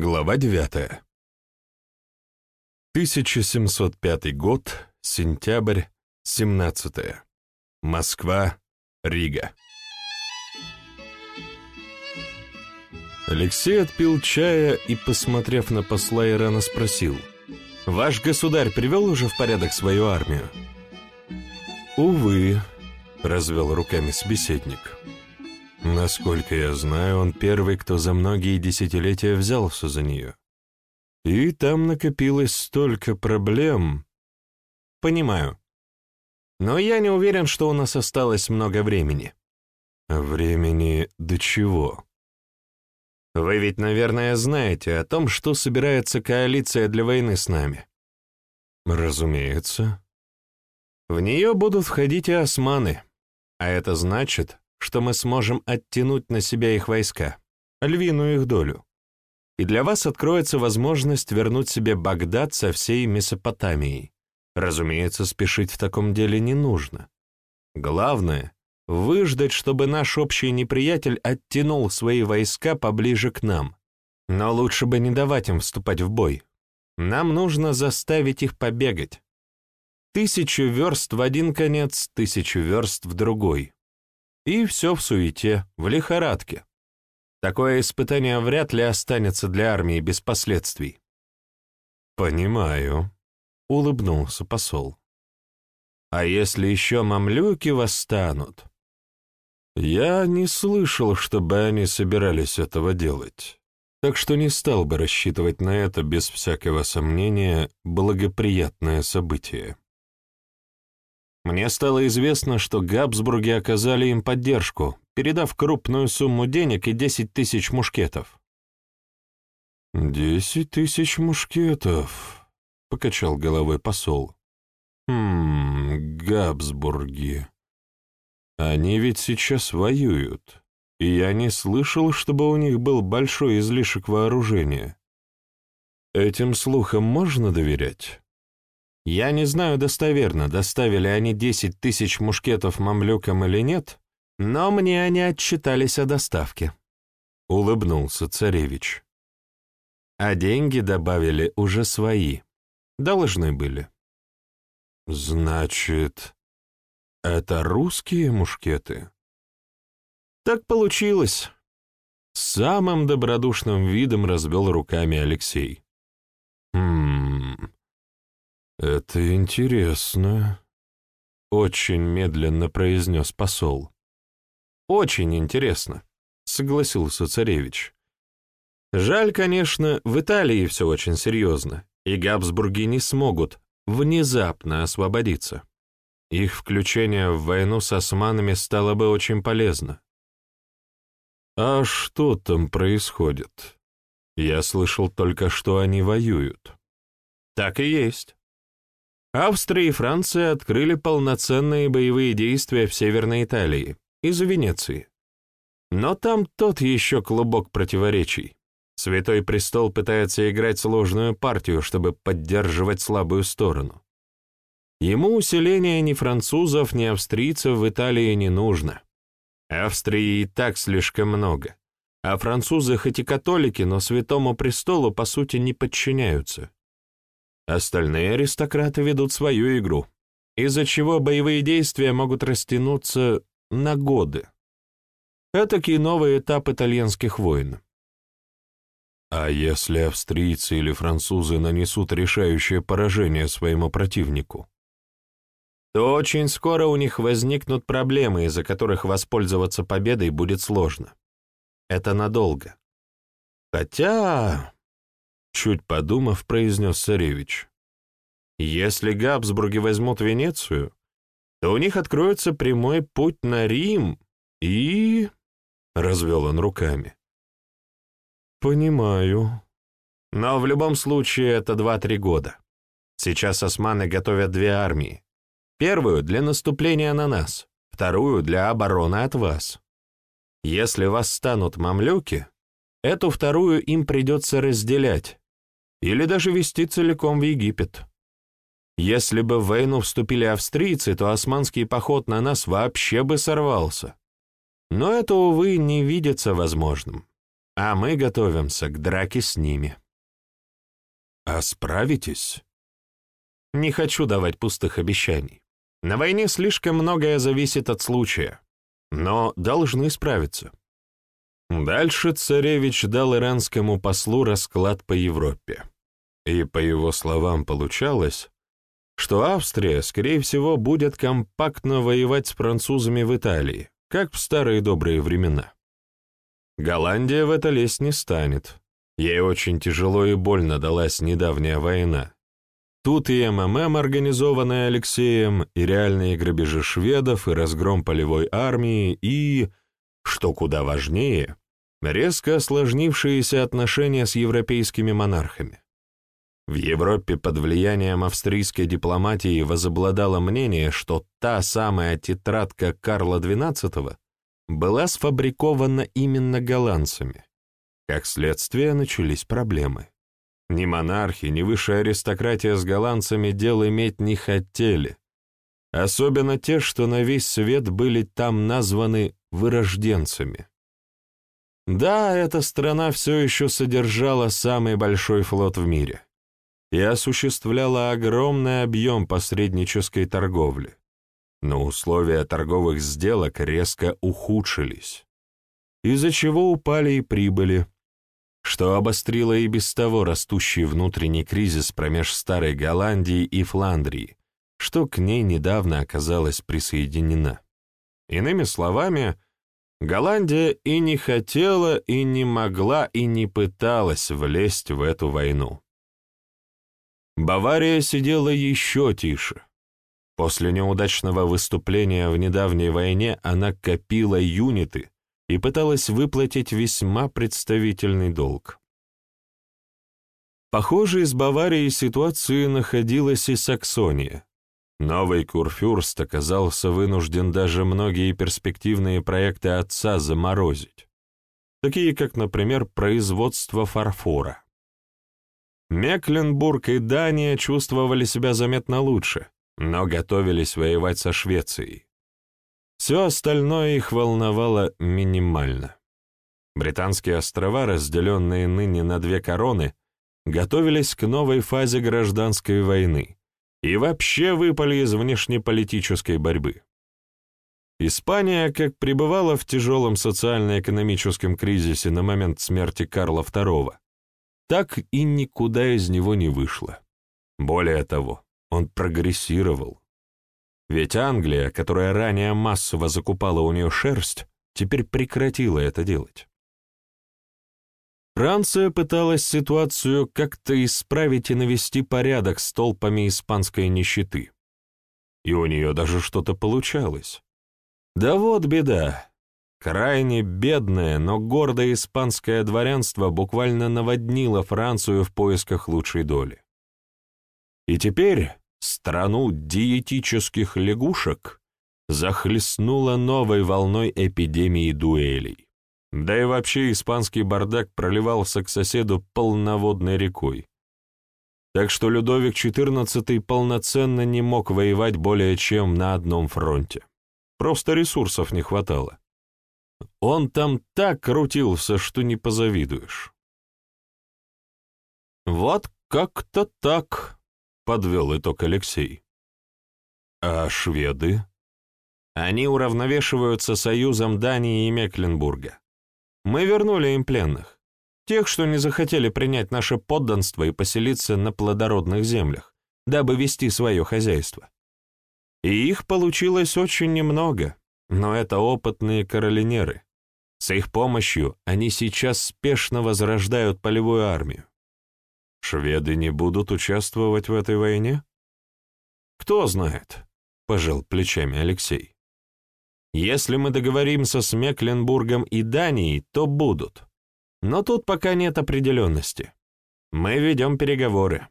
Глава 9. 1705 год, сентябрь, 17. Москва, Рига. Алексей отпил чая и, посмотрев на посла Ирана, спросил, «Ваш государь привел уже в порядок свою армию?» «Увы», — развел руками собеседник, — Насколько я знаю, он первый, кто за многие десятилетия взялся за нее. И там накопилось столько проблем. Понимаю. Но я не уверен, что у нас осталось много времени. Времени до чего? Вы ведь, наверное, знаете о том, что собирается коалиция для войны с нами. Разумеется. В нее будут входить и османы, а это значит, что мы сможем оттянуть на себя их войска, львиную их долю. И для вас откроется возможность вернуть себе Багдад со всей Месопотамией. Разумеется, спешить в таком деле не нужно. Главное — выждать, чтобы наш общий неприятель оттянул свои войска поближе к нам. Но лучше бы не давать им вступать в бой. Нам нужно заставить их побегать. Тысячу верст в один конец, тысячу верст в другой. И все в суете, в лихорадке. Такое испытание вряд ли останется для армии без последствий. «Понимаю», — улыбнулся посол. «А если еще мамлюки восстанут?» «Я не слышал, чтобы они собирались этого делать, так что не стал бы рассчитывать на это без всякого сомнения благоприятное событие». Мне стало известно, что Габсбурги оказали им поддержку, передав крупную сумму денег и десять тысяч мушкетов. «Десять тысяч мушкетов», — покачал головой посол. «Хм, Габсбурги. Они ведь сейчас воюют, и я не слышал, чтобы у них был большой излишек вооружения. Этим слухам можно доверять?» Я не знаю достоверно, доставили они 10 тысяч мушкетов мамлюкам или нет, но мне они отчитались о доставке. Улыбнулся царевич. А деньги добавили уже свои. Должны были. Значит, это русские мушкеты? Так получилось. Самым добродушным видом развел руками Алексей. Хм, «Это интересно», — очень медленно произнес посол. «Очень интересно», — согласился царевич. «Жаль, конечно, в Италии все очень серьезно, и Габсбурги не смогут внезапно освободиться. Их включение в войну с османами стало бы очень полезно». «А что там происходит? Я слышал только, что они воюют». «Так и есть. Австрия и Франция открыли полноценные боевые действия в Северной Италии, из Венеции. Но там тот еще клубок противоречий. Святой Престол пытается играть сложную партию, чтобы поддерживать слабую сторону. Ему усиление ни французов, ни австрийцев в Италии не нужно. Австрии и так слишком много. А французы хоть и католики, но Святому Престолу по сути не подчиняются. Остальные аристократы ведут свою игру, из-за чего боевые действия могут растянуться на годы. Этакий новый этап итальянских войн. А если австрийцы или французы нанесут решающее поражение своему противнику? То очень скоро у них возникнут проблемы, из-за которых воспользоваться победой будет сложно. Это надолго. Хотя Чуть подумав, произнес царевич. Если Габсбурги возьмут Венецию, то у них откроется прямой путь на Рим и... Развел он руками. Понимаю. Но в любом случае это два-три года. Сейчас османы готовят две армии. Первую для наступления на нас, вторую для обороны от вас. Если восстанут мамлюки, эту вторую им придется разделять, или даже вести целиком в Египет. Если бы в войну вступили австрийцы, то османский поход на нас вообще бы сорвался. Но это, увы, не видится возможным. а мы готовимся к драке с ними. А справитесь? Не хочу давать пустых обещаний. На войне слишком многое зависит от случая, но должны справиться. Дальше царевич дал иранскому послу расклад по Европе. И, по его словам, получалось, что Австрия, скорее всего, будет компактно воевать с французами в Италии, как в старые добрые времена. Голландия в это лезть не станет. Ей очень тяжело и больно далась недавняя война. Тут и МММ, организованная Алексеем, и реальные грабежи шведов, и разгром полевой армии, и, что куда важнее, резко осложнившиеся отношения с европейскими монархами. В Европе под влиянием австрийской дипломатии возобладало мнение, что та самая тетрадка Карла XII была сфабрикована именно голландцами. Как следствие, начались проблемы. Ни монархи, ни высшая аристократия с голландцами дел иметь не хотели. Особенно те, что на весь свет были там названы вырожденцами. Да, эта страна все еще содержала самый большой флот в мире и осуществляла огромный объем посреднической торговли. Но условия торговых сделок резко ухудшились, из-за чего упали и прибыли, что обострило и без того растущий внутренний кризис промеж Старой Голландии и Фландрии, что к ней недавно оказалась присоединена. Иными словами, Голландия и не хотела, и не могла, и не пыталась влезть в эту войну. Бавария сидела еще тише. После неудачного выступления в недавней войне она копила юниты и пыталась выплатить весьма представительный долг. Похоже, из Баварии ситуации находилась и Саксония. Новый курфюрст оказался вынужден даже многие перспективные проекты отца заморозить, такие как, например, производство фарфора. Мекленбург и Дания чувствовали себя заметно лучше, но готовились воевать со Швецией. Все остальное их волновало минимально. Британские острова, разделенные ныне на две короны, готовились к новой фазе гражданской войны и вообще выпали из внешнеполитической борьбы. Испания, как пребывала в тяжелом социально-экономическом кризисе на момент смерти Карла II, так и никуда из него не вышло. Более того, он прогрессировал. Ведь Англия, которая ранее массово закупала у нее шерсть, теперь прекратила это делать. Франция пыталась ситуацию как-то исправить и навести порядок с толпами испанской нищеты. И у нее даже что-то получалось. Да вот беда. Крайне бедное, но гордое испанское дворянство буквально наводнило Францию в поисках лучшей доли. И теперь страну диетических лягушек захлестнула новой волной эпидемии дуэлей. Да и вообще испанский бардак проливался к соседу полноводной рекой. Так что Людовик XIV полноценно не мог воевать более чем на одном фронте. Просто ресурсов не хватало. Он там так крутился, что не позавидуешь. «Вот как-то так», — подвел итог Алексей. «А шведы?» «Они уравновешиваются союзом Дании и Мекленбурга. Мы вернули им пленных, тех, что не захотели принять наше подданство и поселиться на плодородных землях, дабы вести свое хозяйство. И их получилось очень немного, но это опытные каролинеры. С их помощью они сейчас спешно возрождают полевую армию. Шведы не будут участвовать в этой войне? Кто знает, — пожал плечами Алексей. Если мы договоримся с Мекленбургом и Данией, то будут. Но тут пока нет определенности. Мы ведем переговоры.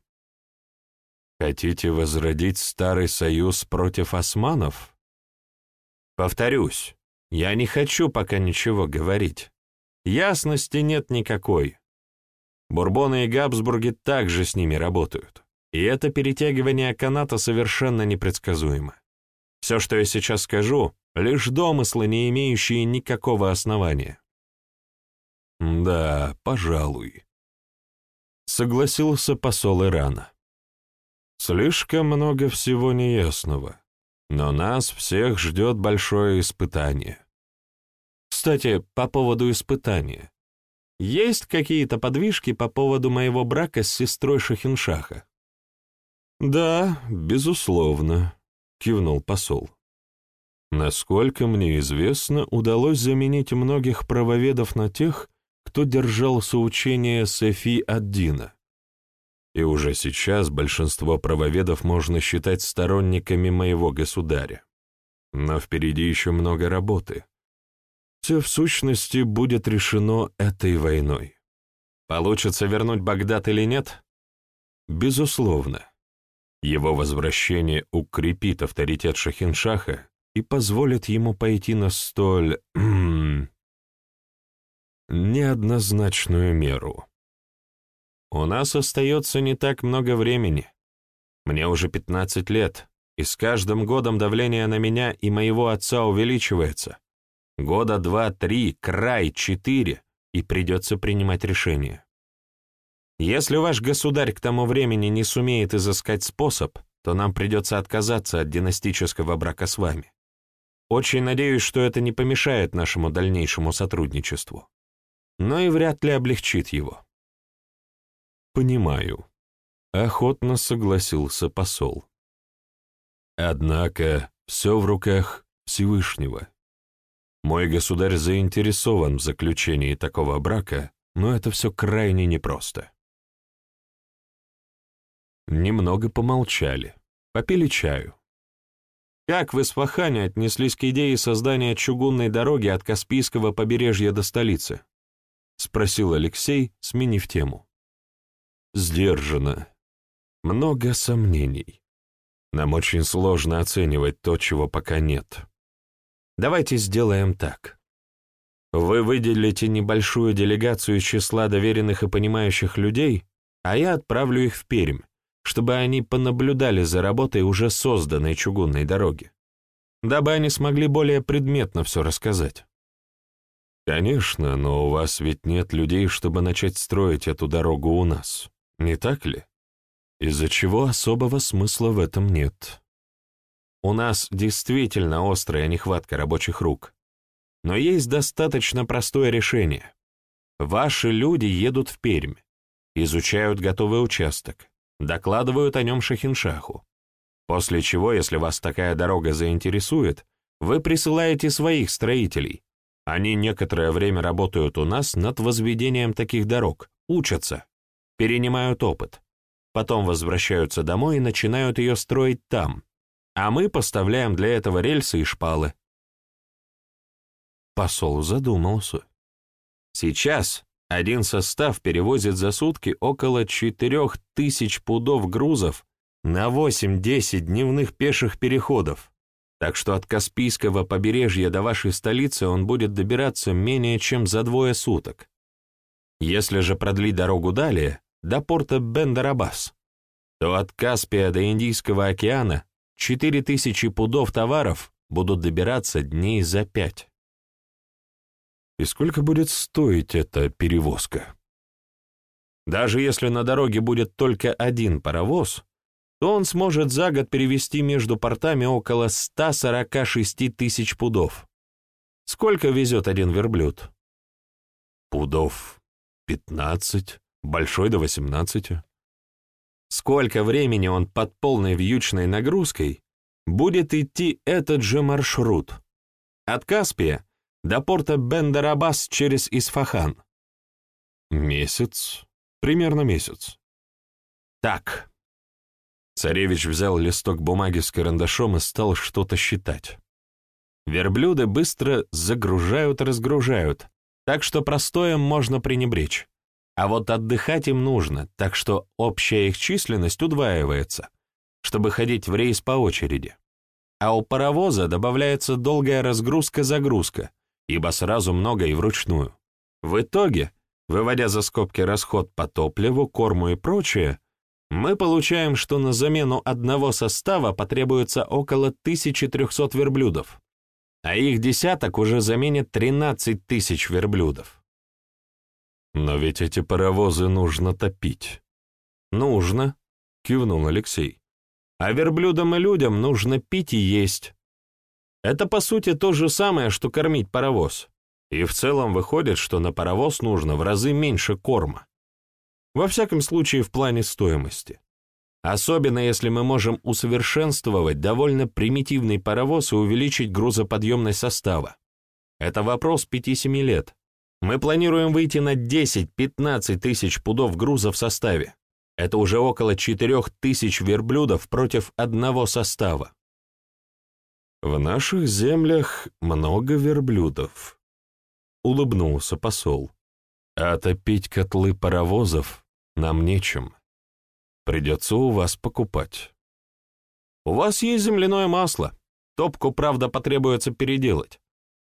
Хотите возродить Старый Союз против османов? Повторюсь, я не хочу пока ничего говорить. Ясности нет никакой. Бурбоны и Габсбурги также с ними работают. И это перетягивание каната совершенно непредсказуемо. Все, что я сейчас скажу, лишь домыслы, не имеющие никакого основания. Да, пожалуй. Согласился посол Ирана. Слишком много всего неясного, но нас всех ждет большое испытание. Кстати, по поводу испытания. Есть какие-то подвижки по поводу моего брака с сестрой Шахиншаха? Да, безусловно, кивнул посол. Насколько мне известно, удалось заменить многих правоведов на тех, кто держал соучение Софи Аддина. И уже сейчас большинство правоведов можно считать сторонниками моего государя. Но впереди еще много работы. Все в сущности будет решено этой войной. Получится вернуть Багдад или нет? Безусловно. Его возвращение укрепит авторитет Шахиншаха и позволит ему пойти на столь... неоднозначную меру. У нас остается не так много времени. Мне уже 15 лет, и с каждым годом давление на меня и моего отца увеличивается. Года два-три, край, четыре, и придется принимать решение. Если ваш государь к тому времени не сумеет изыскать способ, то нам придется отказаться от династического брака с вами. Очень надеюсь, что это не помешает нашему дальнейшему сотрудничеству, но и вряд ли облегчит его. Понимаю. Охотно согласился посол. Однако все в руках Всевышнего. Мой государь заинтересован в заключении такого брака, но это все крайне непросто. Немного помолчали, попили чаю. Как в Исфахане отнеслись к идее создания чугунной дороги от Каспийского побережья до столицы? Спросил Алексей, сменив тему. Сдержанно. Много сомнений. Нам очень сложно оценивать то, чего пока нет. Давайте сделаем так. Вы выделите небольшую делегацию из числа доверенных и понимающих людей, а я отправлю их в Пермь, чтобы они понаблюдали за работой уже созданной чугунной дороги, дабы они смогли более предметно все рассказать. Конечно, но у вас ведь нет людей, чтобы начать строить эту дорогу у нас, не так ли? Из-за чего особого смысла в этом нет. У нас действительно острая нехватка рабочих рук. Но есть достаточно простое решение. Ваши люди едут в Пермь, изучают готовый участок, докладывают о нем Шахиншаху. После чего, если вас такая дорога заинтересует, вы присылаете своих строителей. Они некоторое время работают у нас над возведением таких дорог, учатся, перенимают опыт. Потом возвращаются домой и начинают ее строить там, а мы поставляем для этого рельсы и шпалы. Посол задумался. Сейчас один состав перевозит за сутки около 4000 пудов грузов на 8-10 дневных пеших переходов, так что от Каспийского побережья до вашей столицы он будет добираться менее чем за двое суток. Если же продлить дорогу далее, до порта Бендарабас, то от Каспия до Индийского океана 4000 пудов товаров будут добираться дней за пять. И сколько будет стоить эта перевозка? Даже если на дороге будет только один паровоз, то он сможет за год перевезти между портами около 146 тысяч пудов. Сколько везет один верблюд? Пудов 15, большой до 18. Сколько времени он под полной вьючной нагрузкой будет идти этот же маршрут? От Каспия до порта Бендарабас через Исфахан. Месяц, примерно месяц. Так. Царевич взял листок бумаги с карандашом и стал что-то считать. Верблюды быстро загружают-разгружают, так что простоем можно пренебречь. А вот отдыхать им нужно, так что общая их численность удваивается, чтобы ходить в рейс по очереди. А у паровоза добавляется долгая разгрузка-загрузка, ибо сразу много и вручную. В итоге, выводя за скобки расход по топливу, корму и прочее, мы получаем, что на замену одного состава потребуется около 1300 верблюдов, а их десяток уже заменит 13 тысяч верблюдов. Но ведь эти паровозы нужно топить. Нужно, кивнул Алексей. А верблюдам и людям нужно пить и есть. Это, по сути, то же самое, что кормить паровоз. И в целом выходит, что на паровоз нужно в разы меньше корма. Во всяком случае, в плане стоимости. Особенно если мы можем усовершенствовать довольно примитивный паровоз и увеличить грузоподъемность состава. Это вопрос 5-7 лет. Мы планируем выйти на 10-15 тысяч пудов груза в составе. Это уже около 4 тысяч верблюдов против одного состава. В наших землях много верблюдов, улыбнулся посол. А топить котлы паровозов нам нечем. Придется у вас покупать. У вас есть земляное масло. Топку, правда, потребуется переделать.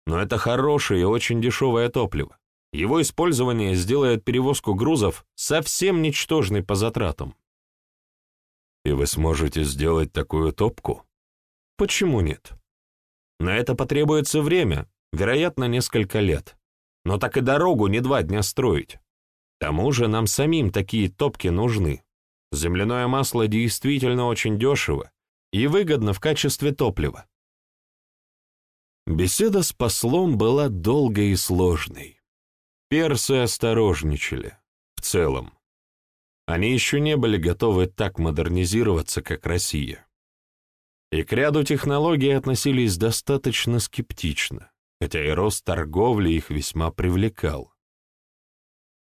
Но это хорошее и очень дешевое топливо. Его использование сделает перевозку грузов совсем ничтожной по затратам. И вы сможете сделать такую топку? Почему нет? На это потребуется время, вероятно, несколько лет. Но так и дорогу не два дня строить. К тому же нам самим такие топки нужны. Земляное масло действительно очень дешево и выгодно в качестве топлива. Беседа с послом была долгой и сложной. Персы осторожничали, в целом. Они еще не были готовы так модернизироваться, как Россия. И к ряду технологий относились достаточно скептично, хотя и рост торговли их весьма привлекал.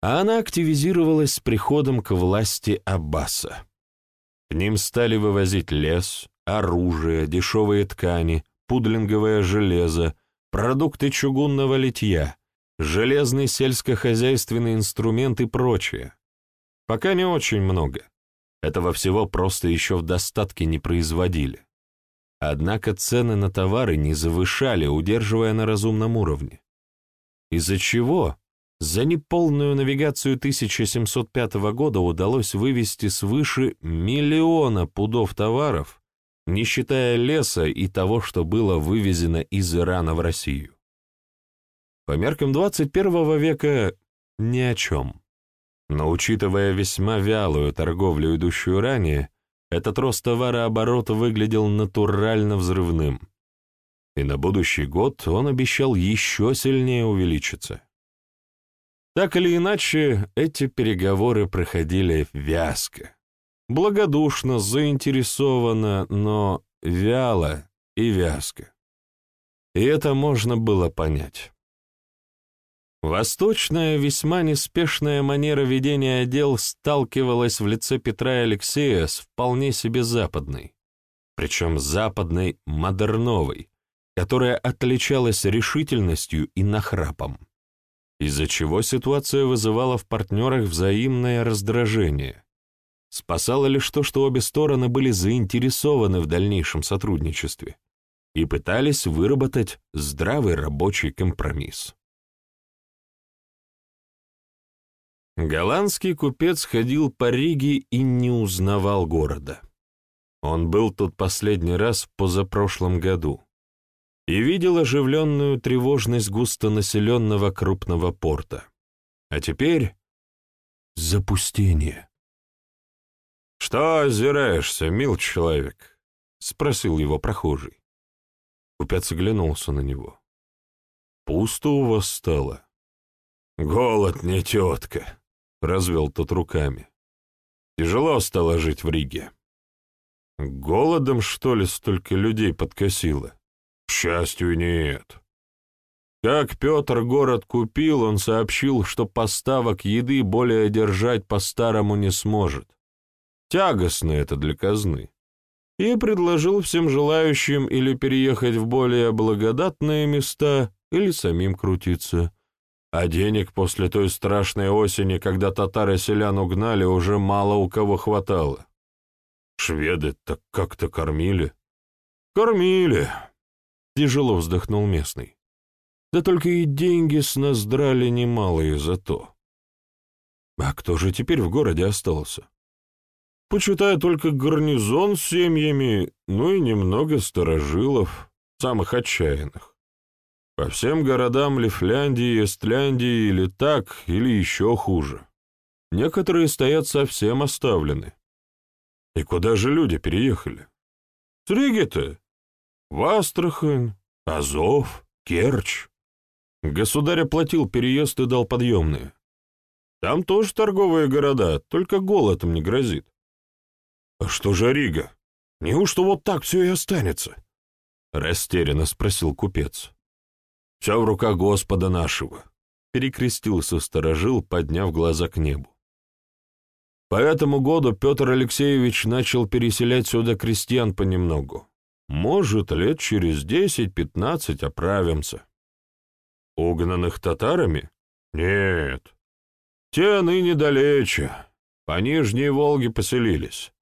А она активизировалась с приходом к власти Аббаса. К ним стали вывозить лес, оружие, дешевые ткани, пудлинговое железо, продукты чугунного литья, железный сельскохозяйственный инструмент и прочее. Пока не очень много. Этого всего просто еще в достатке не производили. Однако цены на товары не завышали, удерживая на разумном уровне. Из-за чего за неполную навигацию 1705 года удалось вывести свыше миллиона пудов товаров, не считая леса и того, что было вывезено из Ирана в Россию. По меркам 21 века ни о чем. Но учитывая весьма вялую торговлю, идущую ранее, этот рост товарооборота выглядел натурально взрывным. И на будущий год он обещал еще сильнее увеличиться. Так или иначе, эти переговоры проходили вязко. Благодушно, заинтересованно, но вяло и вязко. И это можно было понять. Восточная, весьма неспешная манера ведения дел сталкивалась в лице Петра Алексея с вполне себе западной, причем западной модерновой, которая отличалась решительностью и нахрапом, из-за чего ситуация вызывала в партнерах взаимное раздражение. Спасало лишь то, что обе стороны были заинтересованы в дальнейшем сотрудничестве и пытались выработать здравый рабочий компромисс. Голландский купец ходил по Риге и не узнавал города. Он был тут последний раз в позапрошлом году и видел оживленную тревожность густонаселенного крупного порта. А теперь запустение. «Что озираешься, мил человек?» — спросил его прохожий. Купец оглянулся на него. «Пусто у вас стало?» «Голод не тетка», — развел тот руками. «Тяжело стало жить в Риге. Голодом, что ли, столько людей подкосило? К счастью, нет. Как Петр город купил, он сообщил, что поставок еды более держать по-старому не сможет. Тягостно это для казны. И предложил всем желающим или переехать в более благодатные места, или самим крутиться. А денег после той страшной осени, когда татары селян угнали, уже мало у кого хватало. Шведы так как-то кормили. Кормили. Тяжело вздохнул местный. Да только и деньги с нас драли немалые за то. А кто же теперь в городе остался? Почитая только гарнизон с семьями, ну и немного старожилов, самых отчаянных. По всем городам Лифляндии, Эстляндии или так, или еще хуже. Некоторые стоят совсем оставлены. И куда же люди переехали? С Риги-то? В Астрахань, Азов, Керчь. Государь оплатил переезд и дал подъемные. Там тоже торговые города, только голодом не грозит. А что же Рига? Неужто вот так все и останется? Растерянно спросил купец. Все в руках Господа нашего. Перекрестился сторожил, подняв глаза к небу. По этому году Петр Алексеевич начал переселять сюда крестьян понемногу. Может, лет через десять-пятнадцать оправимся. Угнанных татарами? Нет. Те ныне далече, по Нижней Волге поселились.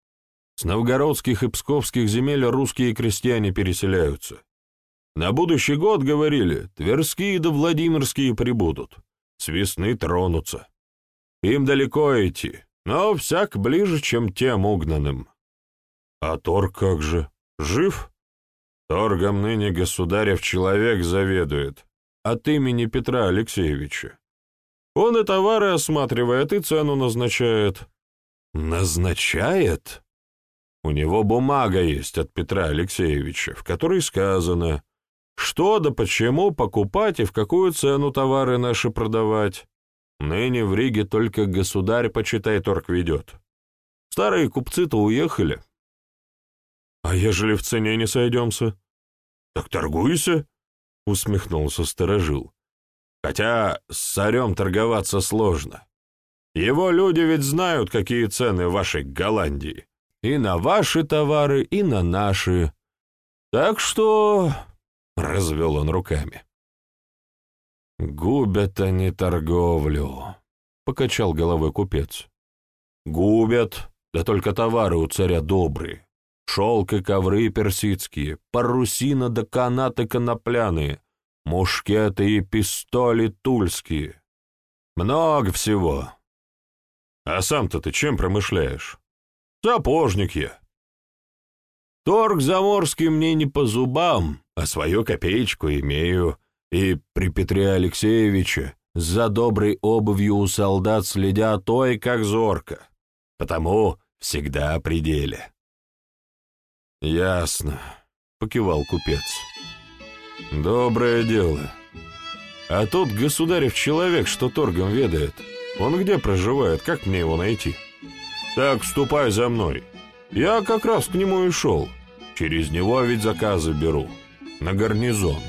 С новгородских и псковских земель русские крестьяне переселяются. На будущий год, говорили, Тверские да Владимирские прибудут, с тронутся. Им далеко идти, но всяк ближе, чем тем угнанным. А торг как же? Жив? Торгом ныне государев человек заведует, от имени Петра Алексеевича. Он и товары осматривает, и цену назначает. Назначает? У него бумага есть от Петра Алексеевича, в которой сказано, что да почему покупать и в какую цену товары наши продавать. Ныне в Риге только государь, почитай, торг ведет. Старые купцы-то уехали. А ежели в цене не сойдемся? Так торгуйся, — усмехнулся сторожил. Хотя с царем торговаться сложно. Его люди ведь знают, какие цены в вашей Голландии. И на ваши товары, и на наши. Так что...» — развел он руками. «Губят они торговлю», — покачал головой купец. «Губят, да только товары у царя добрые. Шелк и ковры персидские, парусина да канаты конопляные, мушкеты и пистоли тульские. Много всего. А сам-то ты чем промышляешь? Сапожник я. Торг заморский мне не по зубам, а свою копеечку имею, и при Петре Алексеевиче за доброй обувью у солдат следят той, как зорко, потому всегда при деле. «Ясно», — покивал купец. «Доброе дело. А тот государев человек, что торгом ведает, он где проживает, как мне его найти?» «Так, ступай за мной. Я как раз к нему и шел. Через него ведь заказы беру. На гарнизон».